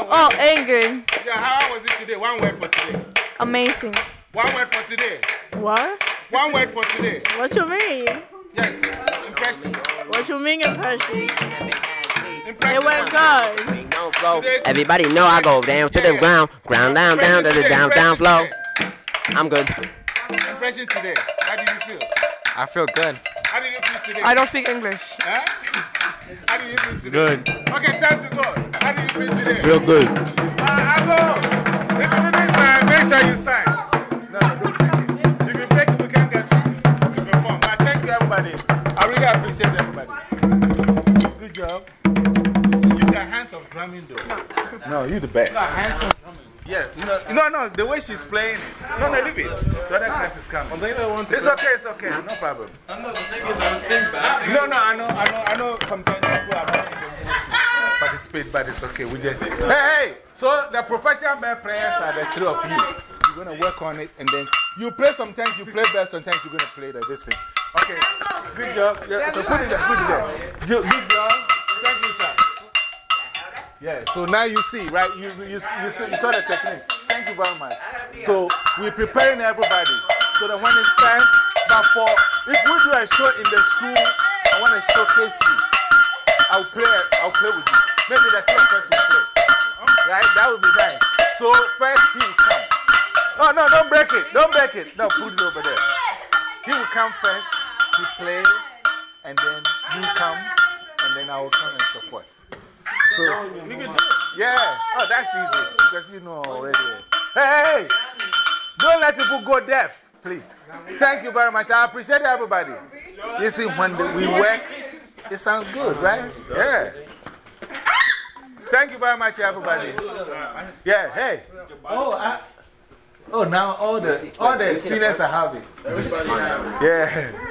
Oh, oh, angry. Yeah, how was it today? One word for today. Amazing. One word for today. What? One word for today. What you mean? Yes. Impression. What you mean impression? Impression. It went good. No flow. Today's- Everybody know I go down to the ground, ground down, down to the down, down flow. I'm good. Impression today. How did you feel? I feel good. How did you feel today? I don't speak English. Huh? How did you feel today? Good. Okay, time to go. How did you feel today? Feel good. Uh, I go. If you didn't sign, make sure you sign. No, no, don't break it. If you break it, we can't get you to, to perform. But thank you, everybody. I really appreciate everybody. Good job. See, you got hands of drumming, though. No, you the best. hands of drumming. Yeah, no, no, no, the way she's playing it. No, no, leave it. The other class is coming. It's okay, it's okay, no problem. I'm not thinking. No, no, I know, I know, I know sometimes people are not even participate, but it's okay. We just, hey, hey, so the professional band players are the three of you. You're going to work on it, and then you play sometimes, you play best, sometimes you're going to play the this thing. Okay, good job. Yeah, so put it there, put it there. Good job. Thank you, sir. Yeah, so now you see, right? You, you, you, you saw the technique. Thank you very much. So we're preparing everybody so that when it's time, but for if we do a show in the school, I want to showcase you. I'll play, I'll play with you. Maybe the of will play. Right? That would be nice. So first he will come. Oh, no, don't break it. Don't break it. No, put it over there. He will come first, he play, and then you come, and then I will come and support. So, yeah. Oh, that's easy. Because you know already. Hey, hey. Don't let people go deaf, please. Thank you very much. I appreciate everybody. You see, when we work, it sounds good, right? Yeah. Thank you very much, everybody. Yeah, hey. Oh, I, oh now all the, all the seniors are happy. Yeah.